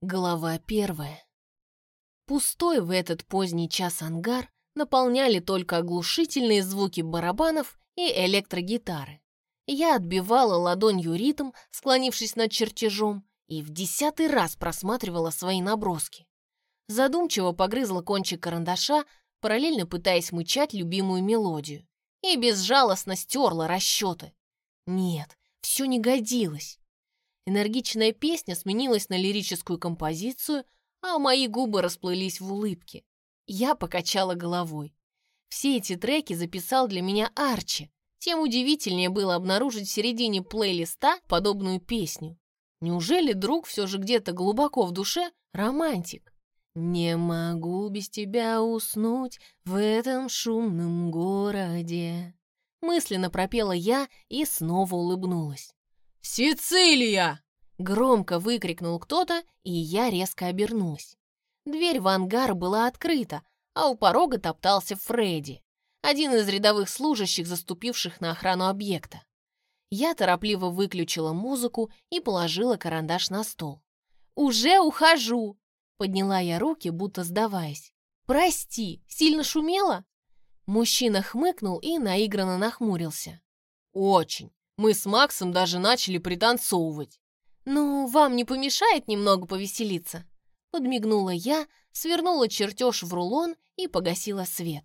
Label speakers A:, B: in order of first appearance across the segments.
A: Глава первая. Пустой в этот поздний час ангар наполняли только оглушительные звуки барабанов и электрогитары. Я отбивала ладонью ритм, склонившись над чертежом, и в десятый раз просматривала свои наброски. Задумчиво погрызла кончик карандаша, параллельно пытаясь мычать любимую мелодию, и безжалостно стерла расчеты. Нет, все не годилось. Энергичная песня сменилась на лирическую композицию, а мои губы расплылись в улыбке. Я покачала головой. Все эти треки записал для меня Арчи. Тем удивительнее было обнаружить в середине плейлиста подобную песню. Неужели друг все же где-то глубоко в душе романтик? «Не могу без тебя уснуть в этом шумном городе», мысленно пропела я и снова улыбнулась.
B: «Сицилия!»
A: Громко выкрикнул кто-то, и я резко обернулась. Дверь в ангар была открыта, а у порога топтался Фредди, один из рядовых служащих, заступивших на охрану объекта. Я торопливо выключила музыку и положила карандаш на стол. «Уже ухожу!» Подняла я руки, будто сдаваясь. «Прости, сильно шумело?» Мужчина хмыкнул и наигранно нахмурился.
B: «Очень. Мы с Максом даже начали пританцовывать.
A: «Ну, вам не помешает немного повеселиться?» Подмигнула я, свернула чертеж в рулон и погасила свет.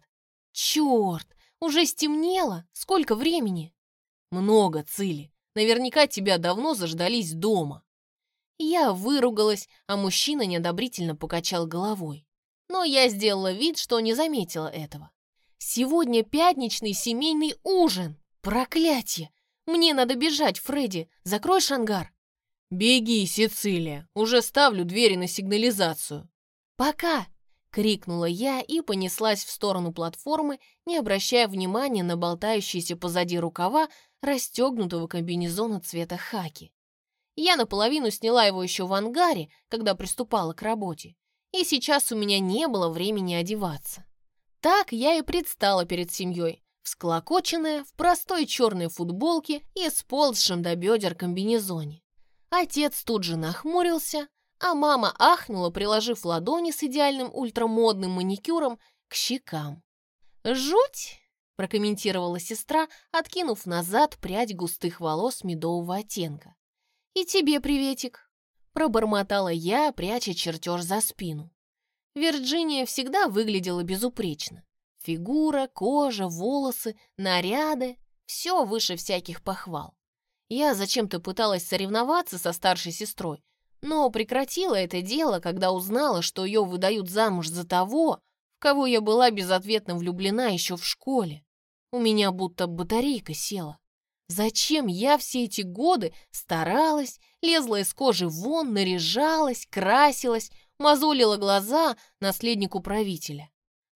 A: «Черт! Уже стемнело! Сколько времени?»
B: «Много, Цили. Наверняка тебя давно заждались дома».
A: Я выругалась, а мужчина неодобрительно покачал головой. Но я сделала вид, что не заметила этого. «Сегодня пятничный семейный ужин! Проклятие! Мне надо бежать, Фредди. Закрой шангар.
B: Беги, Сицилия. Уже ставлю двери на сигнализацию.
A: Пока! Крикнула я и понеслась в сторону платформы, не обращая внимания на болтающиеся позади рукава расстегнутого комбинезона цвета хаки. Я наполовину сняла его еще в ангаре, когда приступала к работе, и сейчас у меня не было времени одеваться. Так я и предстала перед семьей, всклокоченная, в простой черной футболке и сползшем до бедер комбинезоне. Отец тут же нахмурился, а мама ахнула, приложив ладони с идеальным ультрамодным маникюром к щекам. «Жуть!» – прокомментировала сестра, откинув назад прядь густых волос медового оттенка. «И тебе приветик!» – пробормотала я, пряча чертеж за спину. Вирджиния всегда выглядела безупречно. Фигура, кожа, волосы, наряды — все выше всяких похвал. Я зачем-то пыталась соревноваться со старшей сестрой, но прекратила это дело, когда узнала, что ее выдают замуж за того, в кого я была безответно влюблена еще в школе. У меня будто батарейка села. Зачем я все эти годы старалась, лезла из кожи вон, наряжалась, красилась, мозолила глаза наследнику правителя?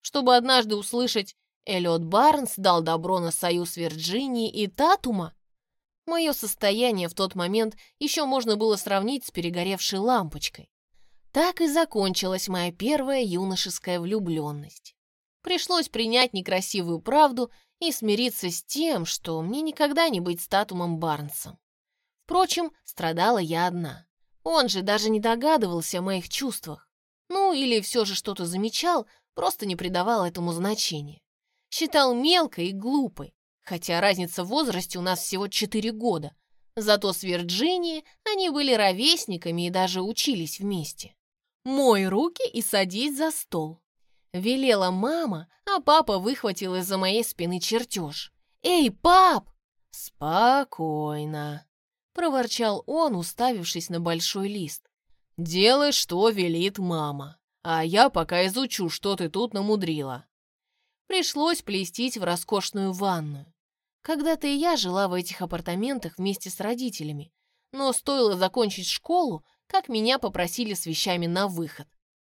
A: Чтобы однажды услышать «Эллиот Барнс дал добро на союз Вирджинии и Татума». Мое состояние в тот момент еще можно было сравнить с перегоревшей лампочкой. Так и закончилась моя первая юношеская влюбленность. Пришлось принять некрасивую правду и смириться с тем, что мне никогда не быть статумом Барнсом. Впрочем, страдала я одна. Он же даже не догадывался о моих чувствах. Ну, или все же что-то замечал, просто не придавал этому значения. Считал мелкой и глупой, хотя разница в возрасте у нас всего 4 года. Зато с Вирджинией они были ровесниками и даже учились вместе. «Мой руки и садись за стол», — велела мама, а папа выхватил из-за моей спины чертеж. «Эй, пап!»
B: «Спокойно», — проворчал он, уставившись на большой лист. «Делай, что велит мама» а я пока изучу, что ты тут намудрила».
A: Пришлось плестить в роскошную ванную. Когда-то и я жила в этих апартаментах вместе с родителями, но стоило закончить школу, как меня попросили с вещами на выход.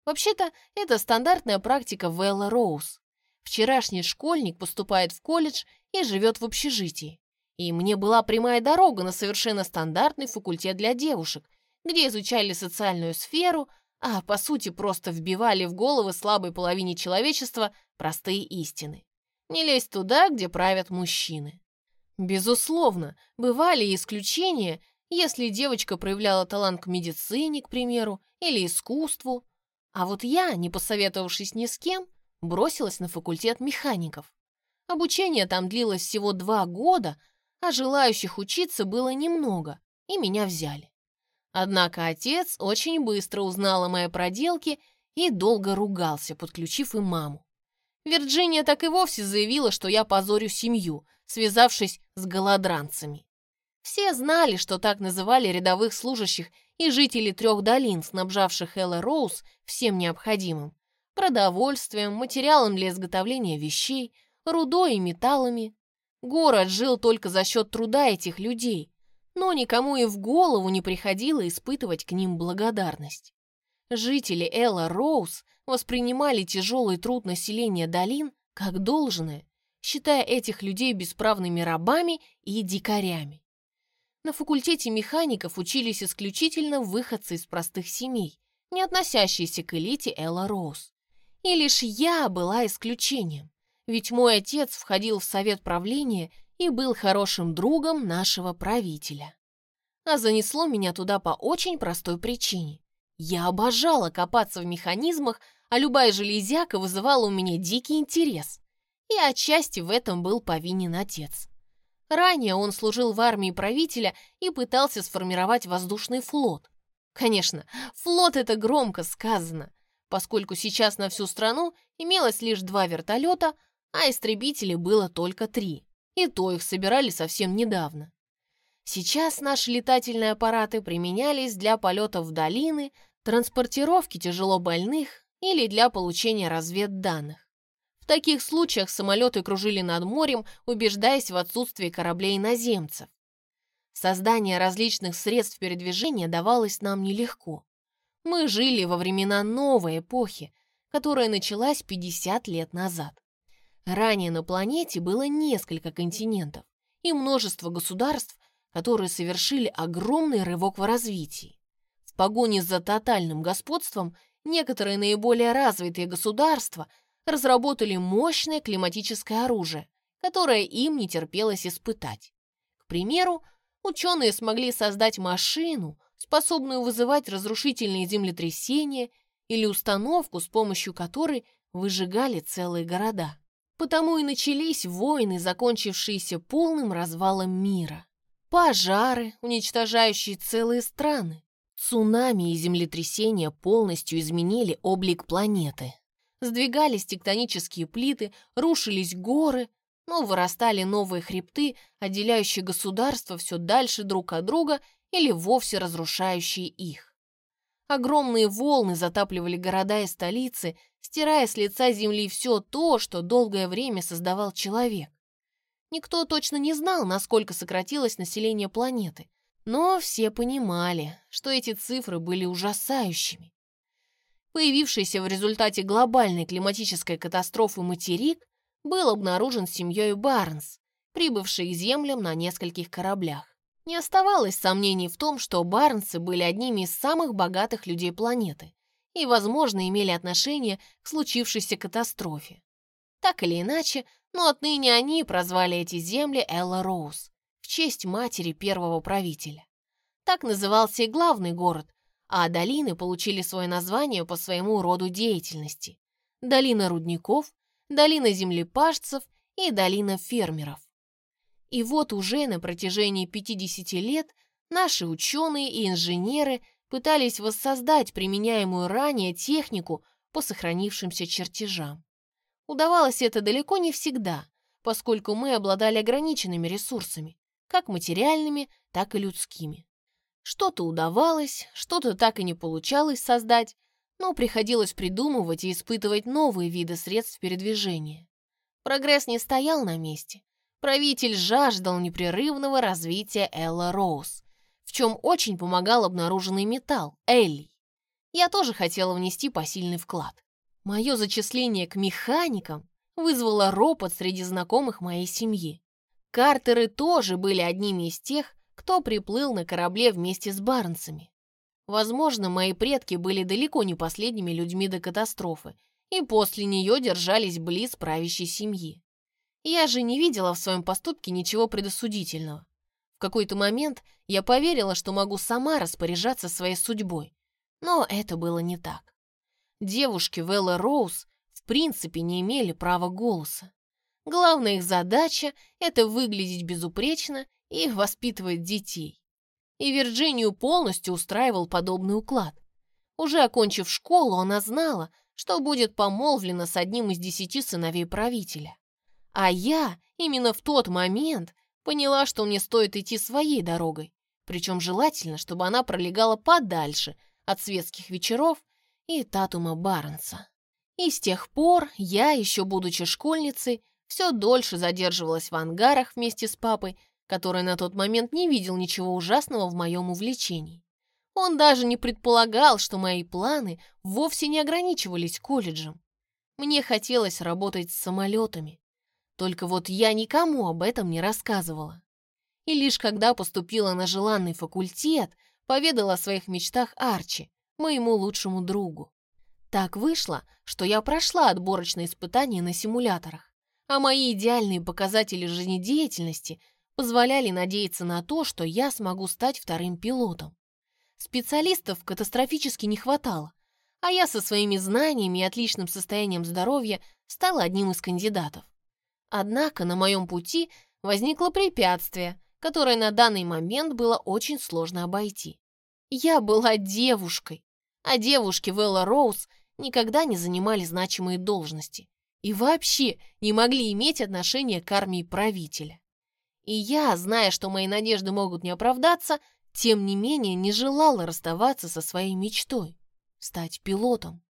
A: Вообще-то, это стандартная практика в Элла Роуз. Вчерашний школьник поступает в колледж и живет в общежитии. И мне была прямая дорога на совершенно стандартный факультет для девушек, где изучали социальную сферу, а по сути просто вбивали в головы слабой половине человечества простые истины. Не лезь туда, где правят мужчины. Безусловно, бывали исключения, Если девочка проявляла талант к медицине, к примеру, или искусству. А вот я, не посоветовавшись ни с кем, бросилась на факультет механиков. Обучение там длилось всего два года, а желающих учиться было немного, и меня взяли. Однако отец очень быстро узнал о моей проделке и долго ругался, подключив и маму. Вирджиния так и вовсе заявила, что я позорю семью, связавшись с голодранцами. Все знали, что так называли рядовых служащих и жители трех долин, снабжавших Элла Роуз всем необходимым. Продовольствием, материалом для изготовления вещей, рудой и металлами. Город жил только за счет труда этих людей, но никому и в голову не приходило испытывать к ним благодарность. Жители Элла Роуз воспринимали тяжелый труд населения долин как должное, считая этих людей бесправными рабами и дикарями. На факультете механиков учились исключительно выходцы из простых семей, не относящиеся к элите Элла Роуз. И лишь я была исключением, ведь мой отец входил в совет правления и был хорошим другом нашего правителя. А занесло меня туда по очень простой причине. Я обожала копаться в механизмах, а любая железяка вызывала у меня дикий интерес. И отчасти в этом был повинен отец. Ранее он служил в армии правителя и пытался сформировать воздушный флот. Конечно, флот — это громко сказано, поскольку сейчас на всю страну имелось лишь два вертолета, а истребителей было только три, и то их собирали совсем недавно. Сейчас наши летательные аппараты применялись для полетов в долины, транспортировки тяжелобольных или для получения разведданных. В таких случаях самолеты кружили над морем, убеждаясь в отсутствии кораблей наземцев. Создание различных средств передвижения давалось нам нелегко. Мы жили во времена новой эпохи, которая началась 50 лет назад. Ранее на планете было несколько континентов и множество государств, которые совершили огромный рывок в развитии. В погоне за тотальным господством некоторые наиболее развитые государства разработали мощное климатическое оружие, которое им не терпелось испытать. К примеру, ученые смогли создать машину, способную вызывать разрушительные землетрясения или установку, с помощью которой выжигали целые города. Потому и начались войны, закончившиеся полным развалом мира. Пожары, уничтожающие целые страны. Цунами и землетрясения полностью изменили облик планеты. Сдвигались тектонические плиты, рушились горы, но вырастали новые хребты, отделяющие государства все дальше друг от друга или вовсе разрушающие их. Огромные волны затапливали города и столицы, стирая с лица земли все то, что долгое время создавал человек. Никто точно не знал, насколько сократилось население планеты, но все понимали, что эти цифры были ужасающими. Появившийся в результате глобальной климатической катастрофы материк был обнаружен семьей Барнс, прибывшей к землям на нескольких кораблях. Не оставалось сомнений в том, что Барнсы были одними из самых богатых людей планеты и, возможно, имели отношение к случившейся катастрофе. Так или иначе, но отныне они прозвали эти земли Элла Роуз в честь матери первого правителя. Так назывался и главный город, а долины получили свое название по своему роду деятельности. Долина рудников, долина землепашцев и долина фермеров. И вот уже на протяжении 50 лет наши ученые и инженеры пытались воссоздать применяемую ранее технику по сохранившимся чертежам. Удавалось это далеко не всегда, поскольку мы обладали ограниченными ресурсами, как материальными, так и людскими. Что-то удавалось, что-то так и не получалось создать, но приходилось придумывать и испытывать новые виды средств передвижения. Прогресс не стоял на месте, Правитель жаждал непрерывного развития Элла Роуз, в чем очень помогал обнаруженный металл – Элли. Я тоже хотела внести посильный вклад. Мое зачисление к механикам вызвало ропот среди знакомых моей семьи. Картеры тоже были одними из тех, кто приплыл на корабле вместе с Барнсами. Возможно, мои предки были далеко не последними людьми до катастрофы и после нее держались близ правящей семьи. Я же не видела в своем поступке ничего предосудительного. В какой-то момент я поверила, что могу сама распоряжаться своей судьбой. Но это было не так. Девушки Велла Роуз в принципе не имели права голоса. Главная их задача — это выглядеть безупречно и воспитывать детей. И Вирджинию полностью устраивал подобный уклад. Уже окончив школу, она знала, что будет помолвлена с одним из десяти сыновей правителя. А я именно в тот момент поняла, что мне стоит идти своей дорогой, причем желательно, чтобы она пролегала подальше от светских вечеров и Татума Барнса. И с тех пор я, еще будучи школьницей, все дольше задерживалась в ангарах вместе с папой, который на тот момент не видел ничего ужасного в моем увлечении. Он даже не предполагал, что мои планы вовсе не ограничивались колледжем. Мне хотелось работать с самолетами. Только вот я никому об этом не рассказывала. И лишь когда поступила на желанный факультет, поведала о своих мечтах Арчи, моему лучшему другу. Так вышло, что я прошла отборочные испытания на симуляторах, а мои идеальные показатели жизнедеятельности позволяли надеяться на то, что я смогу стать вторым пилотом. Специалистов катастрофически не хватало, а я со своими знаниями и отличным состоянием здоровья стала одним из кандидатов. Однако на моем пути возникло препятствие, которое на данный момент было очень сложно обойти. Я была девушкой, а девушки Велла Роуз никогда не занимали значимые должности и вообще не могли иметь отношения к армии правителя. И я, зная, что мои надежды могут не оправдаться, тем не менее не желала расставаться со своей мечтой — стать пилотом.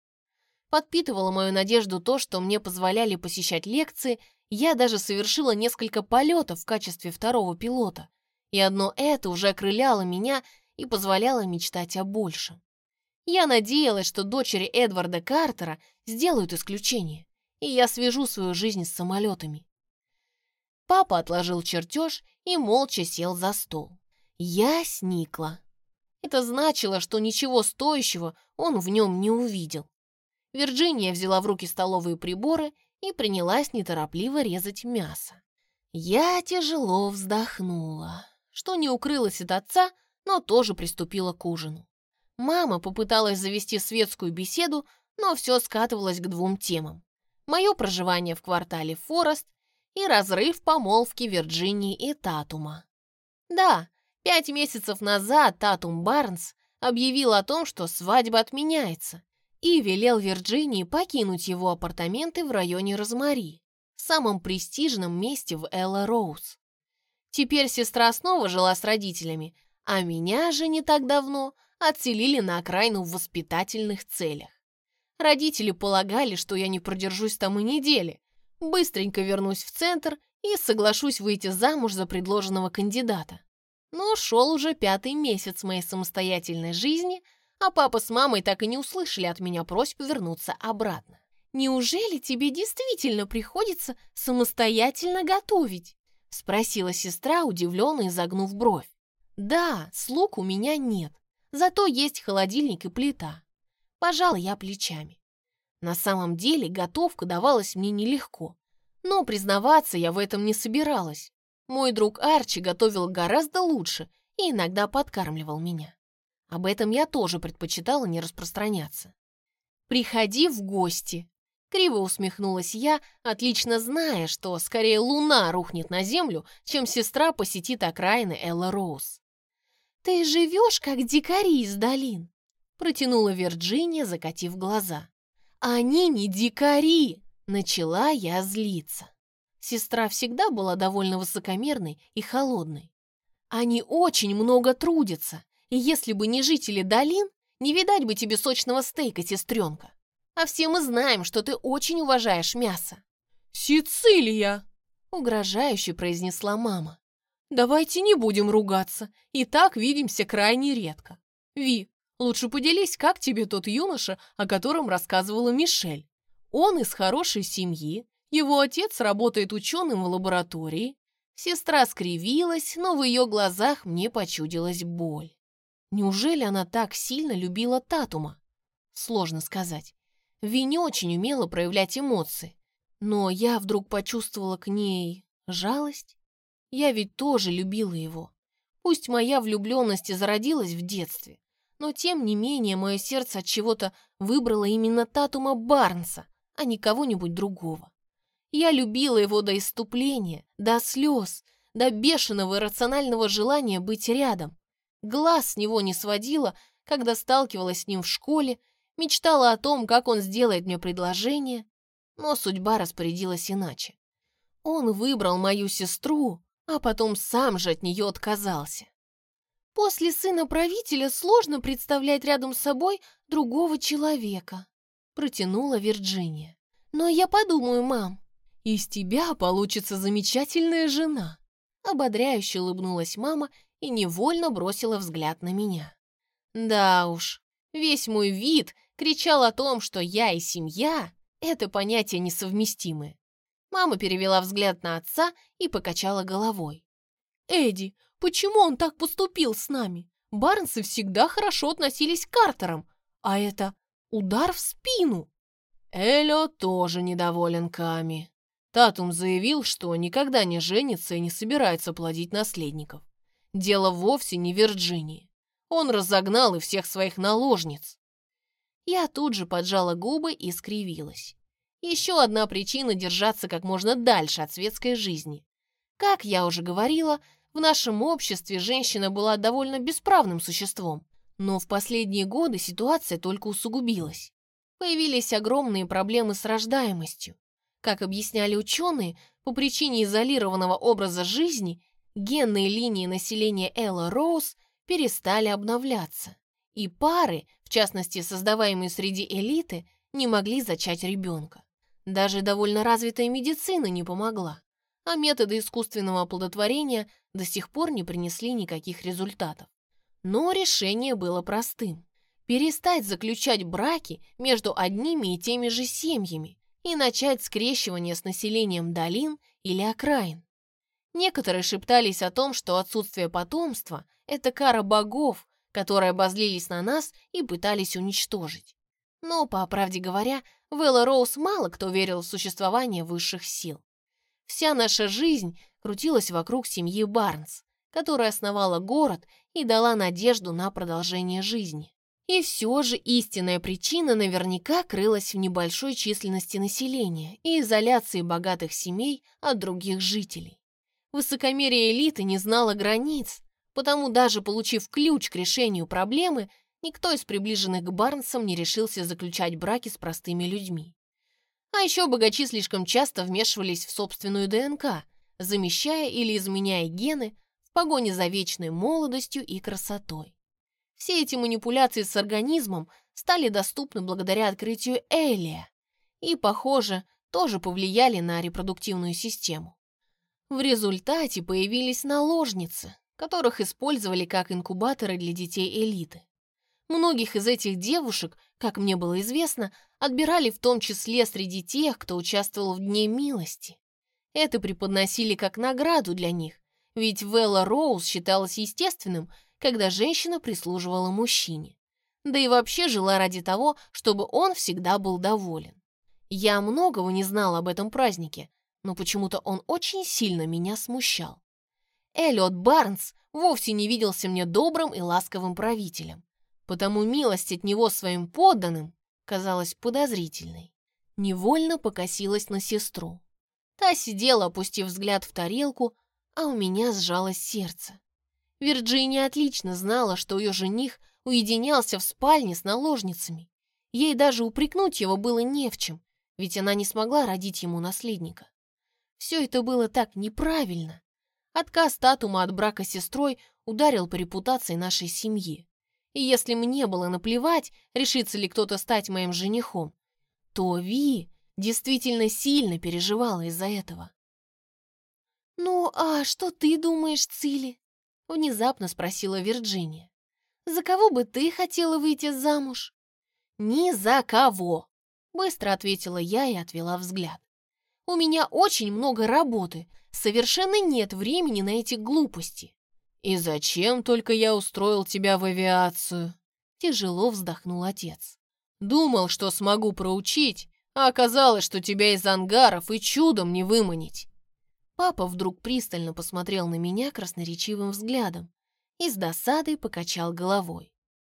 A: Подпитывала мою надежду то, что мне позволяли посещать лекции, я даже совершила несколько полетов в качестве второго пилота, и одно это уже окрыляло меня и позволяло мечтать о большем. Я надеялась, что дочери Эдварда Картера сделают исключение, и я свяжу свою жизнь с самолетами. Папа отложил чертеж и молча сел за стол. Я сникла. Это значило, что ничего стоящего он в нем не увидел. Вирджиния взяла в руки столовые приборы и принялась неторопливо резать мясо. Я тяжело вздохнула, что не укрылась от отца, но тоже приступила к ужину. Мама попыталась завести светскую беседу, но все скатывалось к двум темам. Мое проживание в квартале Форест и разрыв помолвки Вирджинии и Татума. Да, Пять месяцев назад Татум Барнс объявил о том, что свадьба отменяется, и велел Вирджинии покинуть его апартаменты в районе Розмари, самом престижном месте в Элла Роуз. Теперь сестра снова жила с родителями, а меня же не так давно отселили на окраину в воспитательных целях. Родители полагали, что я не продержусь там и недели, быстренько вернусь в центр и соглашусь выйти замуж за предложенного кандидата. Но шел уже пятый месяц моей самостоятельной жизни, а папа с мамой так и не услышали от меня просьбу вернуться обратно. «Неужели тебе действительно приходится самостоятельно готовить?» — спросила сестра, удивленно изогнув бровь. «Да, слуг у меня нет, зато есть холодильник и плита». Пожала я плечами. На самом деле готовка давалась мне нелегко, но признаваться я в этом не собиралась. Мой друг Арчи готовил гораздо лучше и иногда подкармливал меня. Об этом я тоже предпочитала не распространяться. «Приходи в гости!» Криво усмехнулась я, отлично зная, что скорее луна рухнет на землю, чем сестра посетит окраины Элла Роуз. «Ты живешь, как дикари из долин!» Протянула Вирджиния, закатив глаза. «Они не дикари!» Начала я злиться. Сестра всегда была довольно высокомерной и холодной. Они очень много трудятся, и если бы не жители долин, не видать бы тебе сочного стейка, сестренка. А все мы знаем, что ты очень уважаешь мясо.
B: «Сицилия!»
A: — угрожающе произнесла мама.
B: «Давайте не будем ругаться, и так видимся крайне редко. Ви, лучше поделись, как тебе тот юноша, о котором рассказывала Мишель. Он из хорошей семьи, его отец работает ученым в лаборатории. Сестра скривилась, но в ее глазах мне почудилась боль. Неужели она так сильно любила Татума? Сложно сказать. Ви не очень умела проявлять эмоции. Но я вдруг почувствовала к ней жалость. Я ведь тоже любила его.
A: Пусть моя влюбленность и зародилась в детстве, но тем не менее мое сердце от чего-то выбрало именно Татума Барнса, а не кого-нибудь другого. Я любила его до иступления, до слез, до бешеного иррационального желания быть рядом. Глаз с него не сводила, когда сталкивалась с ним в школе, мечтала о том, как он сделает мне предложение, но судьба распорядилась иначе. Он выбрал мою сестру, а потом сам же от нее отказался. После сына правителя сложно представлять рядом с собой другого человека, протянула Вирджиния. Но я подумаю, мам, из тебя получится замечательная жена. Ободряюще улыбнулась мама и невольно бросила взгляд на меня. Да уж, весь мой вид кричал о том, что я и семья — это понятия несовместимые. Мама перевела взгляд на отца и покачала головой. «Эдди, почему он так поступил с нами? Барнсы всегда хорошо относились к Картерам, а это удар в спину».
B: Элло тоже недоволен Ками. Татум заявил, что никогда не женится и не собирается плодить наследников. Дело вовсе не в Вирджинии. Он разогнал и всех своих наложниц.
A: Я тут же поджала губы и скривилась. Еще одна причина держаться как можно дальше от светской жизни. Как я уже говорила, в нашем обществе женщина была довольно бесправным существом, но в последние годы ситуация только усугубилась. Появились огромные проблемы с рождаемостью. Как объясняли ученые, по причине изолированного образа жизни генные линии населения Элла Роуз перестали обновляться, и пары, в частности создаваемые среди элиты, не могли зачать ребенка. Даже довольно развитая медицина не помогла, а методы искусственного оплодотворения до сих пор не принесли никаких результатов. Но решение было простым. Перестать заключать браки между одними и теми же семьями и начать скрещивание с населением долин или окраин. Некоторые шептались о том, что отсутствие потомства – это кара богов, которые обозлились на нас и пытались уничтожить. Но, по правде говоря, в Элла Роуз мало кто верил в существование высших сил. Вся наша жизнь крутилась вокруг семьи Барнс, которая основала город и дала надежду на продолжение жизни. И все же истинная причина наверняка крылась в небольшой численности населения и изоляции богатых семей от других жителей. Высокомерие элиты не знало границ, потому даже получив ключ к решению проблемы, Никто из приближенных к Барнсам не решился заключать браки с простыми людьми. А еще богачи слишком часто вмешивались в собственную ДНК, замещая или изменяя гены в погоне за вечной молодостью и красотой. Все эти манипуляции с организмом стали доступны благодаря открытию Элия и, похоже, тоже повлияли на репродуктивную систему. В результате появились наложницы, которых использовали как инкубаторы для детей элиты. Многих из этих девушек, как мне было известно, отбирали в том числе среди тех, кто участвовал в Дне милости. Это преподносили как награду для них, ведь Велла Роуз считалась естественным, когда женщина прислуживала мужчине. Да и вообще жила ради того, чтобы он всегда был доволен. Я многого не знала об этом празднике, но почему-то он очень сильно меня смущал. Эллиот Барнс вовсе не виделся мне добрым и ласковым правителем потому милость от него своим подданным казалась подозрительной. Невольно покосилась на сестру. Та сидела, опустив взгляд в тарелку, а у меня сжалось сердце. Вирджиния отлично знала, что ее жених уединялся в спальне с наложницами. Ей даже упрекнуть его было не в чем, ведь она не смогла родить ему наследника. Все это было так неправильно. Отказ Татума от брака с сестрой ударил по репутации нашей семьи. И если мне было наплевать, решится ли кто-то стать моим женихом, то Ви действительно сильно переживала из-за этого. «Ну, а что ты думаешь, Цили?» — внезапно спросила Вирджиния. «За кого бы ты хотела выйти замуж?» «Ни за кого!» — быстро ответила я и отвела взгляд. «У меня очень много работы, совершенно нет времени на эти глупости.
B: «И зачем только я устроил тебя в авиацию?»
A: Тяжело вздохнул отец.
B: «Думал, что смогу проучить, а оказалось, что тебя из ангаров и чудом не выманить».
A: Папа вдруг пристально посмотрел на меня красноречивым взглядом. и с досадой покачал головой.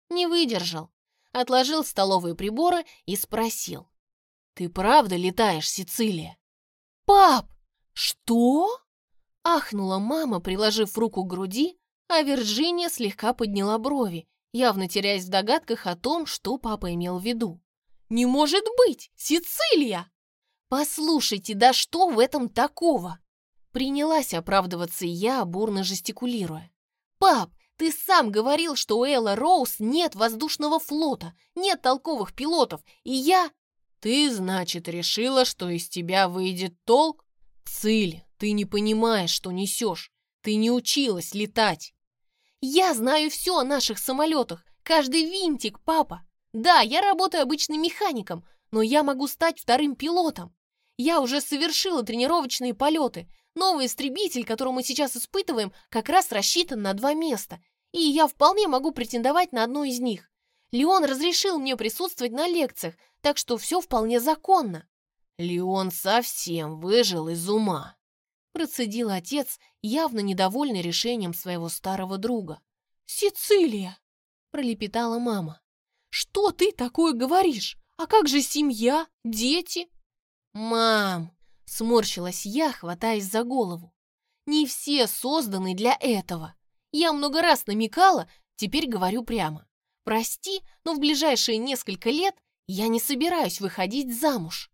A: Не выдержал, отложил столовые приборы и спросил. «Ты правда летаешь, Сицилия?»
B: «Пап, что?»
A: Ахнула мама, приложив руку к груди, а Вирджиния слегка подняла брови, явно теряясь в догадках о том, что папа имел в виду.
B: «Не может быть! Сицилия!»
A: «Послушайте, да что в этом такого?» Принялась оправдываться я, бурно жестикулируя. «Пап, ты сам говорил, что у Элла Роуз нет воздушного флота, нет толковых пилотов, и я...»
B: «Ты, значит, решила, что из тебя выйдет толк? Циль, ты не понимаешь, что несешь. Ты не училась летать».
A: «Я знаю все о наших самолетах, каждый винтик, папа. Да, я работаю обычным механиком, но я могу стать вторым пилотом. Я уже совершила тренировочные полеты. Новый истребитель, который мы сейчас испытываем, как раз рассчитан на два места, и я вполне могу претендовать на одно из них. Леон разрешил мне присутствовать на лекциях, так что все вполне законно».
B: «Леон совсем выжил из ума»,
A: процедил отец, явно недовольный решением своего старого друга.
B: «Сицилия!» – пролепетала мама. «Что ты такое говоришь? А как же семья, дети?»
A: «Мам!» – сморщилась я, хватаясь за голову. «Не все созданы для этого. Я много раз намекала, теперь говорю прямо. Прости, но в ближайшие несколько лет я не собираюсь выходить замуж».